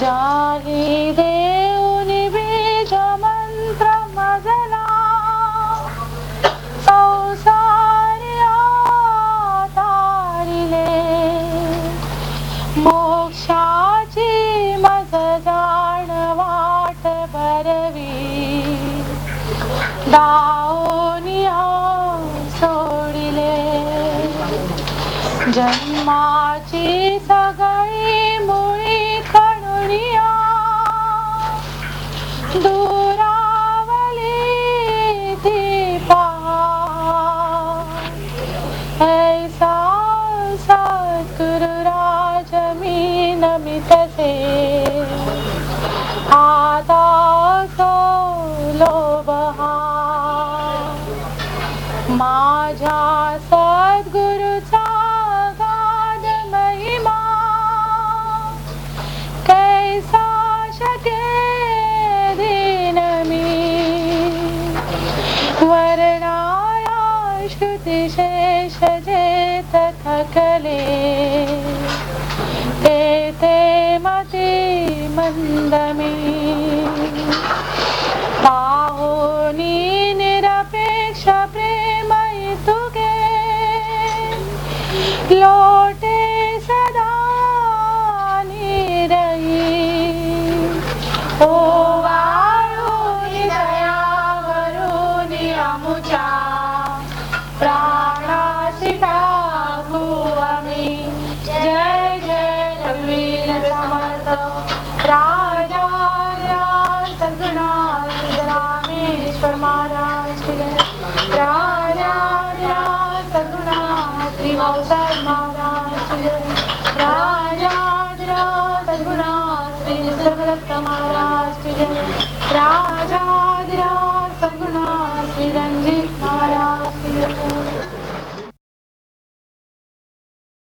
जाही देऊनी बीज मंत्र मजला. संसारिया तारिले मोक्षाची मज जाण वाट बरवी दाओनिया सोडिले. जन्माची सगळी तसे आता लोभ हा माझ्या सद्गुरुचा गाद महिमा. कैसा शके दिन मी. वरणाया श्रुतिशेष जे थकले. मती मंदमी। पाहुनी निरपेक्ष प्रेम तुगे। लोटे सदा निरई ओ वायुनी दयावरुनी अमुच्या सद्गुणाथ रामेश्वर महाराज की जय. राजा सद्गुणाथ श्री भाऊसाहेब महाराज की जय. राजा सद्गुणाथ श्री निसर्गदत्त महाराज की जय. राजा सद्गुणाथ श्री रणजित